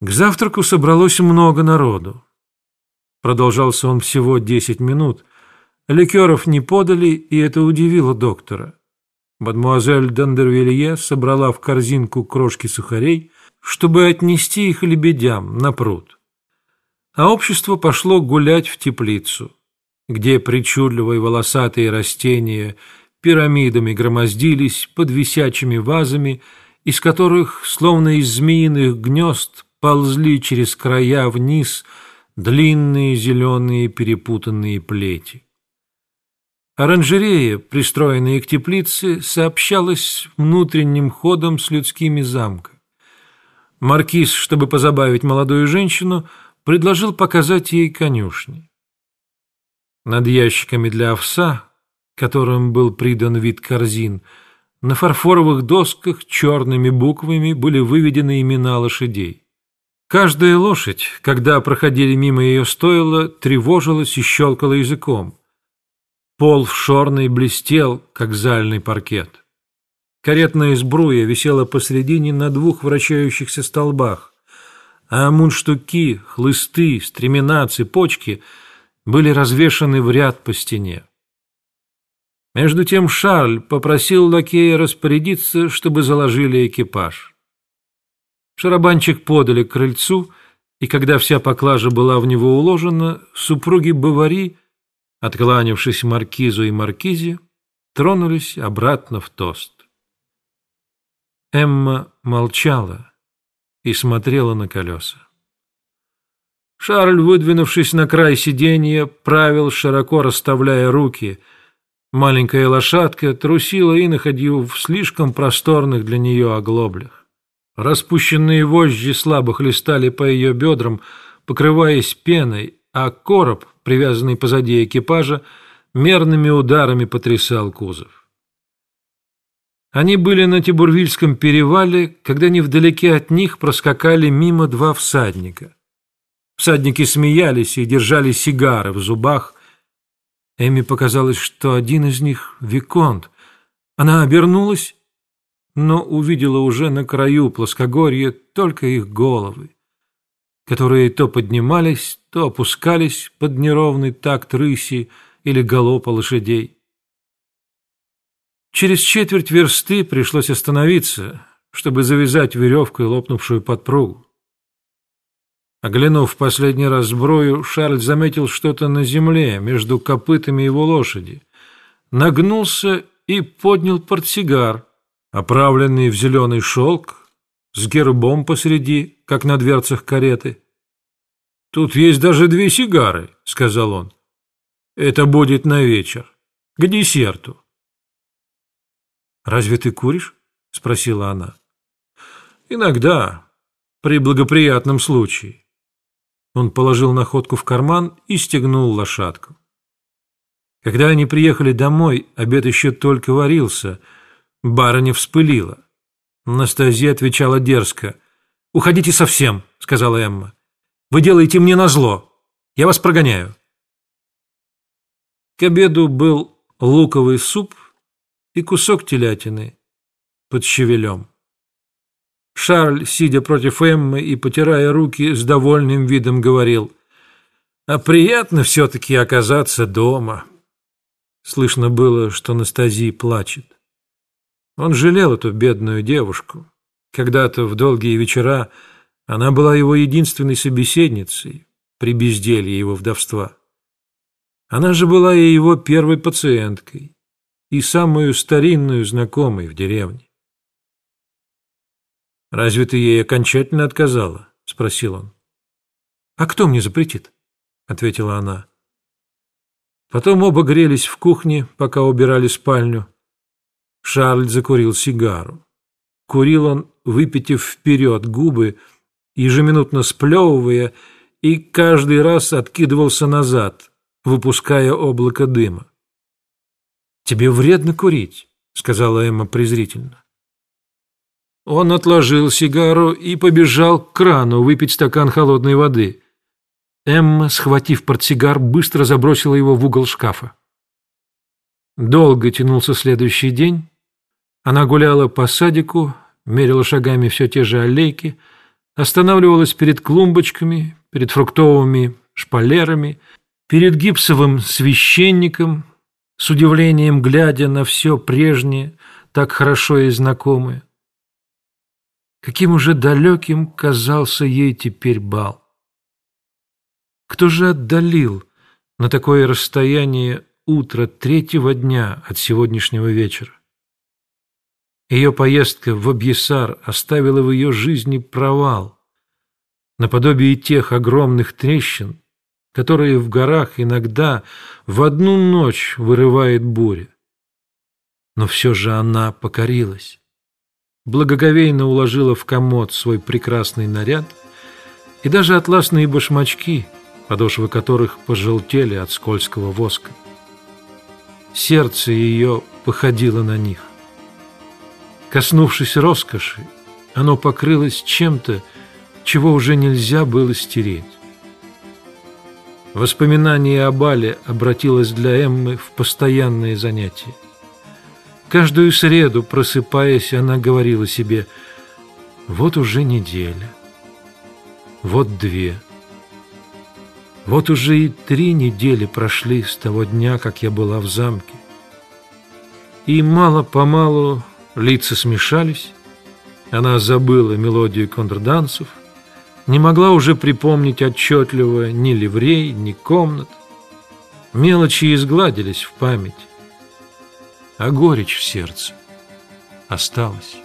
К завтраку собралось много народу. Продолжался он всего десять минут. Ликеров не подали, и это удивило доктора. Мадмуазель Дандервилье собрала в корзинку крошки сухарей, чтобы отнести их лебедям на пруд. А общество пошло гулять в теплицу, где причудливые волосатые растения пирамидами громоздились под висячими вазами, из которых, словно из змеиных гнезд, ползли через края вниз длинные зеленые перепутанные плети. Оранжерея, пристроенная к теплице, сообщалась внутренним ходом с людскими замка. Маркиз, чтобы позабавить молодую женщину, предложил показать ей конюшни. Над ящиками для овса, которым был придан вид корзин, на фарфоровых досках черными буквами были выведены имена лошадей. Каждая лошадь, когда проходили мимо ее стойла, тревожилась и щелкала языком. Пол в шорной блестел, как зальный паркет. Каретная сбруя висела посредине на двух вращающихся столбах, а мундштуки, хлысты, стремена, цепочки были развешаны в ряд по стене. Между тем Шарль попросил лакея распорядиться, чтобы заложили экипаж. Шарабанчик подали к крыльцу, и когда вся поклажа была в него уложена, супруги Бавари, откланившись маркизу и маркизе, тронулись обратно в тост. Эмма молчала и смотрела на колеса. Шарль, выдвинувшись на край сиденья, правил, широко расставляя руки. Маленькая лошадка трусила и находила в слишком просторных для нее оглоблях. Распущенные вожжи слабо хлестали по ее бедрам, покрываясь пеной, а короб, привязанный позади экипажа, мерными ударами потрясал кузов. Они были на Тибурвильском перевале, когда невдалеке от них проскакали мимо два всадника. Всадники смеялись и держали сигары в зубах. Эми показалось, что один из них — Виконт. Она обернулась но увидела уже на краю плоскогорья только их головы, которые то поднимались, то опускались под неровный такт рыси или галопа лошадей. Через четверть версты пришлось остановиться, чтобы завязать веревкой лопнувшую подпругу. Оглянув последний раз сброю, Шарль заметил что-то на земле между копытами его лошади, нагнулся и поднял портсигар, оправленный в зеленый шелк, с гербом посреди, как на дверцах кареты. «Тут есть даже две сигары», — сказал он. «Это будет на вечер, к десерту». «Разве ты куришь?» — спросила она. «Иногда, при благоприятном случае». Он положил находку в карман и стегнул лошадку. Когда они приехали домой, обед еще только варился — Барыня вспылила. Настасья отвечала дерзко. «Уходите совсем», — сказала Эмма. «Вы делаете мне назло. Я вас прогоняю». К обеду был луковый суп и кусок телятины под щавелем. Шарль, сидя против Эммы и потирая руки, с довольным видом говорил, «А приятно все-таки оказаться дома». Слышно было, что Настасия плачет. Он жалел эту бедную девушку. Когда-то в долгие вечера она была его единственной собеседницей при безделье его вдовства. Она же была и его первой пациенткой, и самую старинную знакомой в деревне. «Разве ты ей окончательно отказала?» — спросил он. «А кто мне запретит?» — ответила она. Потом оба грелись в кухне, пока убирали спальню. Шарль закурил сигару. Курил он, выпитив вперед губы, ежеминутно сплевывая, и каждый раз откидывался назад, выпуская облако дыма. «Тебе вредно курить», — сказала Эмма презрительно. Он отложил сигару и побежал к крану выпить стакан холодной воды. Эмма, схватив портсигар, быстро забросила его в угол шкафа. Долго тянулся следующий день. Она гуляла по садику, мерила шагами все те же аллейки, останавливалась перед клумбочками, перед фруктовыми шпалерами, перед гипсовым священником, с удивлением глядя на все прежнее, так хорошо и знакомое. Каким уже далеким казался ей теперь бал. Кто же отдалил на такое расстояние утро третьего дня от сегодняшнего вечера? Ее поездка в Абьесар оставила в ее жизни провал, наподобие тех огромных трещин, которые в горах иногда в одну ночь вырывает буря. Но все же она покорилась, благоговейно уложила в комод свой прекрасный наряд и даже атласные башмачки, подошвы которых пожелтели от скользкого воска. Сердце ее походило на них. Коснувшись роскоши, оно покрылось чем-то, чего уже нельзя было стереть. Воспоминание о бале обратилось для Эммы в постоянное занятие. Каждую среду, просыпаясь, она говорила себе «Вот уже неделя, вот две, вот уже и три недели прошли с того дня, как я была в замке». И мало-помалу лица смешались, она забыла мелодию контрдансов, не могла уже припомнить отчетливо ни ливрей, ни комнат. Мелочи изгладились в память, а горечь в сердце осталась.